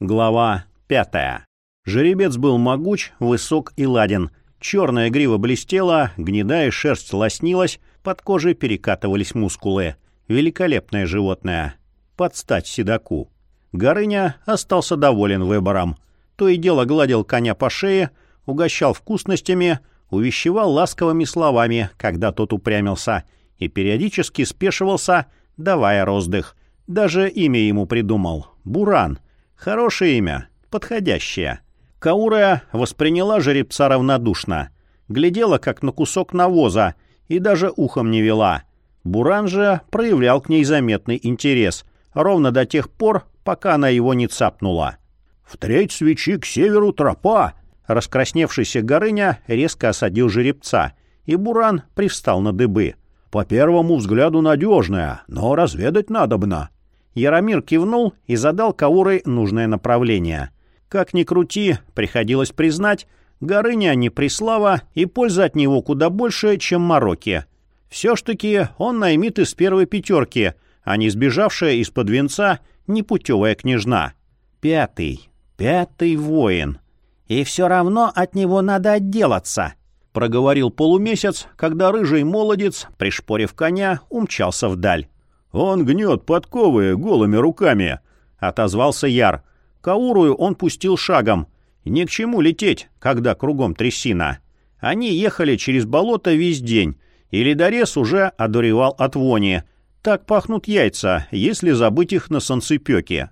Глава пятая. Жеребец был могуч, высок и ладен. Черная грива блестела, гнедая шерсть лоснилась, под кожей перекатывались мускулы. Великолепное животное. Под стать седаку. Горыня остался доволен выбором. То и дело гладил коня по шее, угощал вкусностями, увещевал ласковыми словами, когда тот упрямился, и периодически спешивался, давая роздых. Даже имя ему придумал — Буран — Хорошее имя, подходящее. Каура восприняла жеребца равнодушно. Глядела, как на кусок навоза, и даже ухом не вела. Буран же проявлял к ней заметный интерес, ровно до тех пор, пока она его не цапнула. «В треть свечи к северу тропа!» Раскрасневшийся Горыня резко осадил жеребца, и Буран привстал на дыбы. «По первому взгляду надежная, но разведать надобно». Яромир кивнул и задал Каурой нужное направление. Как ни крути, приходилось признать, Горыня не прислава, и польза от него куда больше, чем мороки. Все ж таки он наймит из первой пятерки, а не сбежавшая из-под венца непутевая княжна. Пятый, пятый воин. И все равно от него надо отделаться, — проговорил полумесяц, когда рыжий молодец, пришпорив коня, умчался вдаль. «Он гнет подковы голыми руками», — отозвался Яр. Каурую он пустил шагом. Ни к чему лететь, когда кругом трясина. Они ехали через болото весь день, и ледорез уже одуревал от вони. Так пахнут яйца, если забыть их на солнцепёке.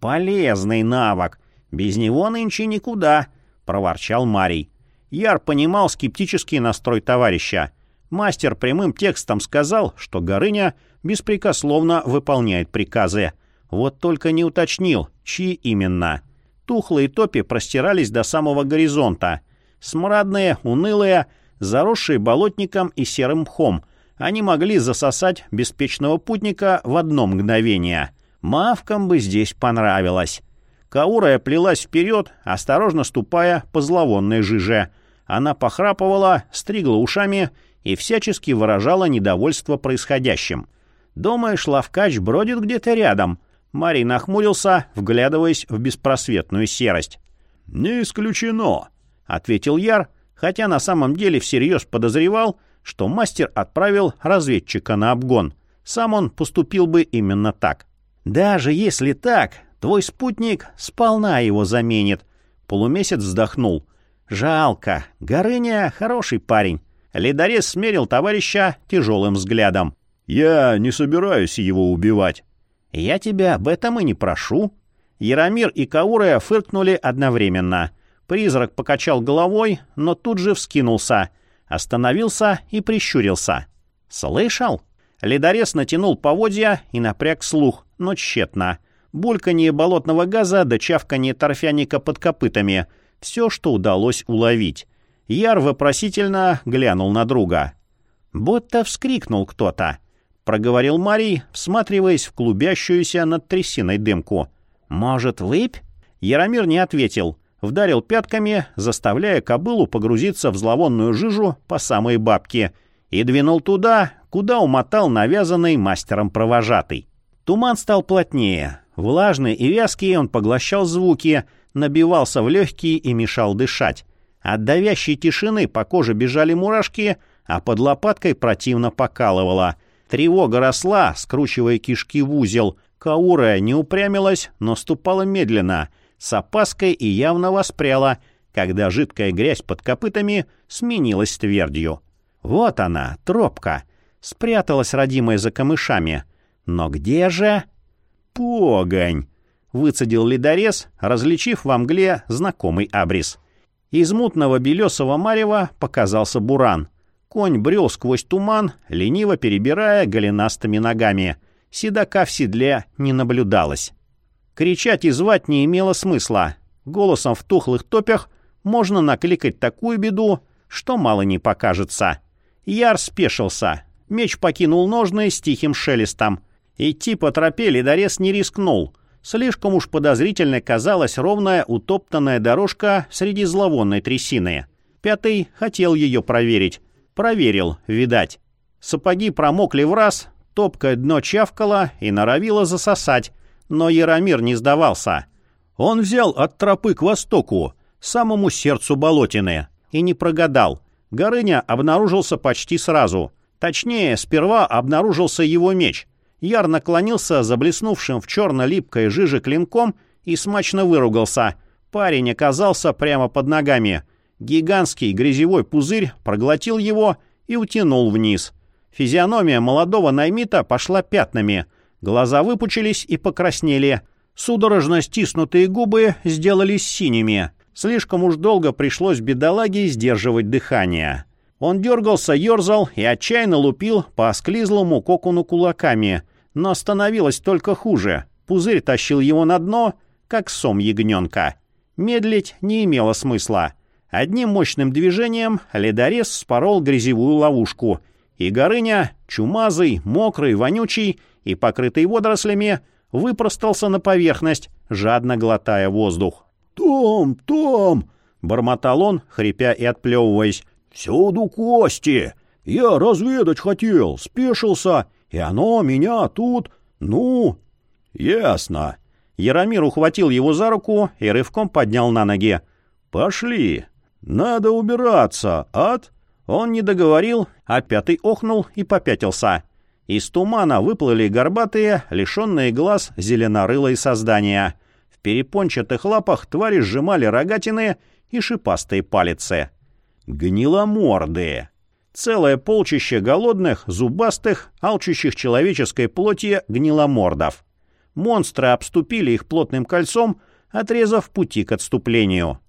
«Полезный навык. Без него нынче никуда», — проворчал Марий. Яр понимал скептический настрой товарища. Мастер прямым текстом сказал, что Горыня беспрекословно выполняет приказы. Вот только не уточнил, чьи именно. Тухлые топи простирались до самого горизонта. Смрадные, унылые, заросшие болотником и серым мхом. Они могли засосать беспечного путника в одно мгновение. Мавкам бы здесь понравилось. Каурая плелась вперед, осторожно ступая по зловонной жиже. Она похрапывала, стригла ушами и всячески выражала недовольство происходящим. «Думаешь, Лавкач бродит где-то рядом?» Марий нахмурился, вглядываясь в беспросветную серость. «Не исключено», — ответил Яр, хотя на самом деле всерьез подозревал, что мастер отправил разведчика на обгон. Сам он поступил бы именно так. «Даже если так, твой спутник сполна его заменит», — полумесяц вздохнул. «Жалко. Горыня — хороший парень. Ледорез смерил товарища тяжелым взглядом. «Я не собираюсь его убивать». «Я тебя об этом и не прошу». Яромир и Каурая фыркнули одновременно. Призрак покачал головой, но тут же вскинулся, остановился и прищурился. «Слышал?» Ледорез натянул поводья и напряг слух, но тщетно. Бульканье болотного газа да чавканье торфяника под копытами — все, что удалось уловить. Яр вопросительно глянул на друга. Будто вскрикнул кто-то. Проговорил Марий, всматриваясь в клубящуюся над трясиной дымку. «Может, выпь?» Яромир не ответил. Вдарил пятками, заставляя кобылу погрузиться в зловонную жижу по самой бабке, и двинул туда, куда умотал навязанный мастером провожатый. Туман стал плотнее. Влажный и вязкий он поглощал звуки, набивался в легкие и мешал дышать. От давящей тишины по коже бежали мурашки, а под лопаткой противно покалывало. Тревога росла, скручивая кишки в узел. Каура не упрямилась, но ступала медленно, с опаской и явно воспряла, когда жидкая грязь под копытами сменилась твердью. Вот она, тропка. Спряталась родимая за камышами. Но где же... Погонь! Выцедил ледорез, различив во мгле знакомый абрис. Из мутного белесого марева показался буран. Конь брел сквозь туман, лениво перебирая голенастыми ногами. Седока в седле не наблюдалось. Кричать и звать не имело смысла. Голосом в тухлых топях можно накликать такую беду, что мало не покажется. Яр спешился. Меч покинул ножны с тихим шелестом. Идти по тропе ледорез не рискнул. Слишком уж подозрительно казалась ровная утоптанная дорожка среди зловонной трясины. Пятый хотел ее проверить. Проверил, видать. Сапоги промокли в раз, топкое дно чавкало и норовило засосать, но Яромир не сдавался. Он взял от тропы к востоку, самому сердцу болотины, и не прогадал. Горыня обнаружился почти сразу. Точнее, сперва обнаружился его меч. Яр наклонился за блеснувшим в черно-липкой жиже клинком и смачно выругался. Парень оказался прямо под ногами. Гигантский грязевой пузырь проглотил его и утянул вниз. Физиономия молодого наймита пошла пятнами. Глаза выпучились и покраснели. Судорожно стиснутые губы сделались синими. Слишком уж долго пришлось бедолаге сдерживать дыхание. Он дергался, ерзал и отчаянно лупил по осклизлому кокуну кулаками. Но становилось только хуже. Пузырь тащил его на дно, как сом ягненка. Медлить не имело смысла. Одним мощным движением ледорез спорол грязевую ловушку, и Горыня, чумазый, мокрый, вонючий и покрытый водорослями, выпростался на поверхность, жадно глотая воздух. «Том, Том!» — бормотал он, хрипя и отплевываясь. «Всюду кости! Я разведать хотел, спешился, и оно меня тут... Ну...» «Ясно». Яромир ухватил его за руку и рывком поднял на ноги. «Пошли!» «Надо убираться, ад!» Он не договорил, а пятый охнул и попятился. Из тумана выплыли горбатые, лишенные глаз зеленорылые создания. В перепончатых лапах твари сжимали рогатины и шипастые палицы. Гниломордые. Целое полчище голодных, зубастых, алчущих человеческой плоти гниломордов. Монстры обступили их плотным кольцом, отрезав пути к отступлению.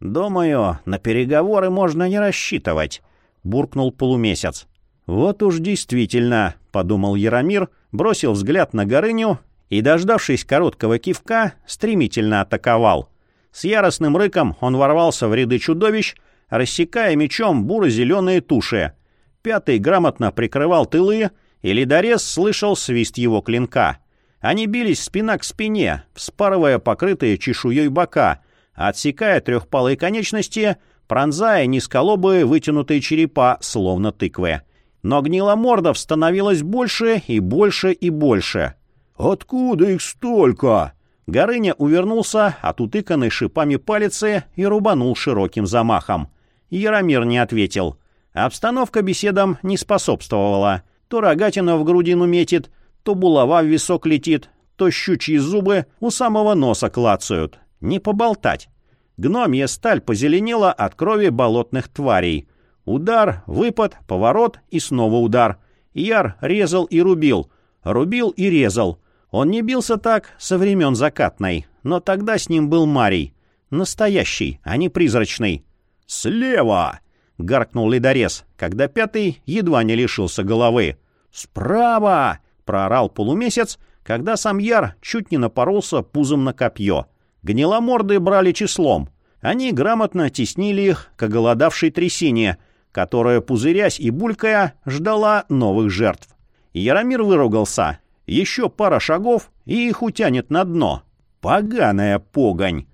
«Думаю, на переговоры можно не рассчитывать», — буркнул полумесяц. «Вот уж действительно», — подумал Яромир, бросил взгляд на Горыню и, дождавшись короткого кивка, стремительно атаковал. С яростным рыком он ворвался в ряды чудовищ, рассекая мечом буро-зеленые туши. Пятый грамотно прикрывал тылы, и ледорез слышал свист его клинка. Они бились спина к спине, вспарывая покрытые чешуей бока — отсекая трехпалые конечности, пронзая низколобые вытянутые черепа, словно тыквы. Но гниломордов становилось больше и больше и больше. «Откуда их столько?» Горыня увернулся от утыканной шипами палицы и рубанул широким замахом. Яромир не ответил. Обстановка беседам не способствовала. То рогатина в грудину метит, то булава в висок летит, то щучьи зубы у самого носа клацают. Не поболтать. Гномья сталь позеленела от крови болотных тварей. Удар, выпад, поворот и снова удар. Яр резал и рубил. Рубил и резал. Он не бился так со времен закатной, но тогда с ним был Марий. Настоящий, а не призрачный. «Слева!» — гаркнул ледорез, когда пятый едва не лишился головы. «Справа!» — проорал полумесяц, когда сам Яр чуть не напоролся пузом на копье. Гниломорды брали числом. Они грамотно теснили их к оголодавшей трясине, которая, пузырясь и булькая, ждала новых жертв. Яромир выругался. Еще пара шагов, и их утянет на дно. Поганая погонь!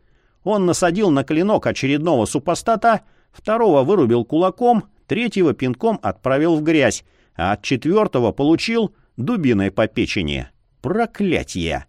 Он насадил на клинок очередного супостата, второго вырубил кулаком, третьего пинком отправил в грязь, а от четвертого получил дубиной по печени. Проклятье!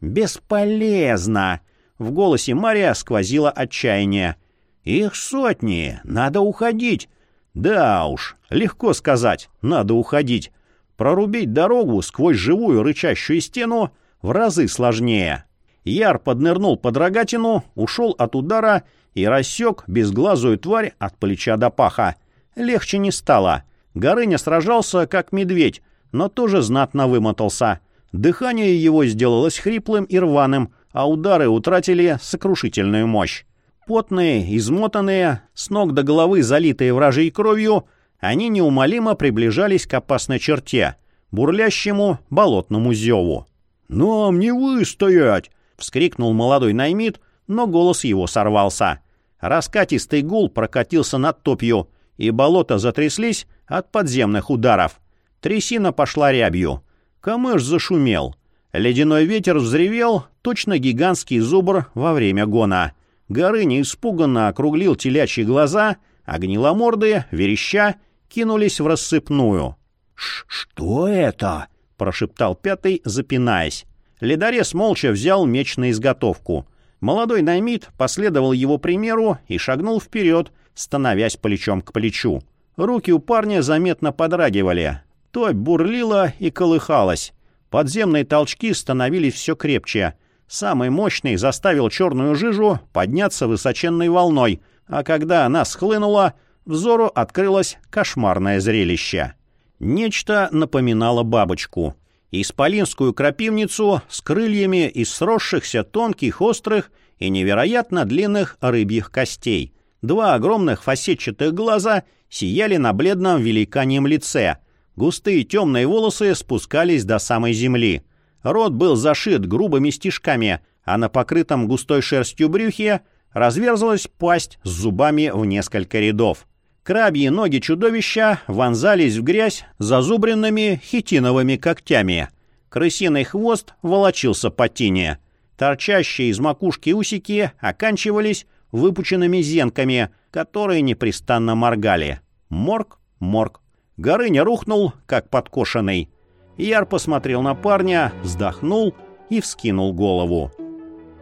Бесполезно! В голосе Мария сквозило отчаяние. «Их сотни! Надо уходить!» «Да уж, легко сказать, надо уходить. Прорубить дорогу сквозь живую рычащую стену в разы сложнее». Яр поднырнул под рогатину, ушел от удара и рассек безглазую тварь от плеча до паха. Легче не стало. Горыня сражался, как медведь, но тоже знатно вымотался. Дыхание его сделалось хриплым и рваным, а удары утратили сокрушительную мощь. Потные, измотанные, с ног до головы залитые вражьей кровью, они неумолимо приближались к опасной черте, бурлящему болотному зеву. «Нам не выстоять!» — вскрикнул молодой наймит, но голос его сорвался. Раскатистый гул прокатился над топью, и болота затряслись от подземных ударов. Трясина пошла рябью. Камыш зашумел. Ледяной ветер взревел, точно гигантский зубр во время гона. Горыня испуганно округлил телячьи глаза, а гниломордые, вереща, кинулись в рассыпную. «Что это?» — прошептал пятый, запинаясь. Ледорез молча взял меч на изготовку. Молодой наймит последовал его примеру и шагнул вперед, становясь плечом к плечу. Руки у парня заметно подрагивали. Топь бурлила и колыхалась. Подземные толчки становились все крепче. Самый мощный заставил черную жижу подняться высоченной волной, а когда она схлынула, взору открылось кошмарное зрелище. Нечто напоминало бабочку. Исполинскую крапивницу с крыльями из сросшихся тонких, острых и невероятно длинных рыбьих костей. Два огромных фасетчатых глаза сияли на бледном великаньем лице. Густые темные волосы спускались до самой земли. Рот был зашит грубыми стежками, а на покрытом густой шерстью брюхе разверзлась пасть с зубами в несколько рядов. Крабьи ноги чудовища вонзались в грязь зазубренными хитиновыми когтями. Крысиный хвост волочился по тине. Торчащие из макушки усики оканчивались выпученными зенками, которые непрестанно моргали. Морг, морг. Горыня рухнул, как подкошенный. Яр посмотрел на парня, вздохнул и вскинул голову.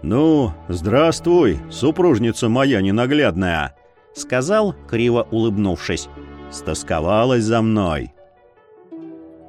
«Ну, здравствуй, супружница моя ненаглядная!» сказал, криво улыбнувшись. «Стосковалась за мной».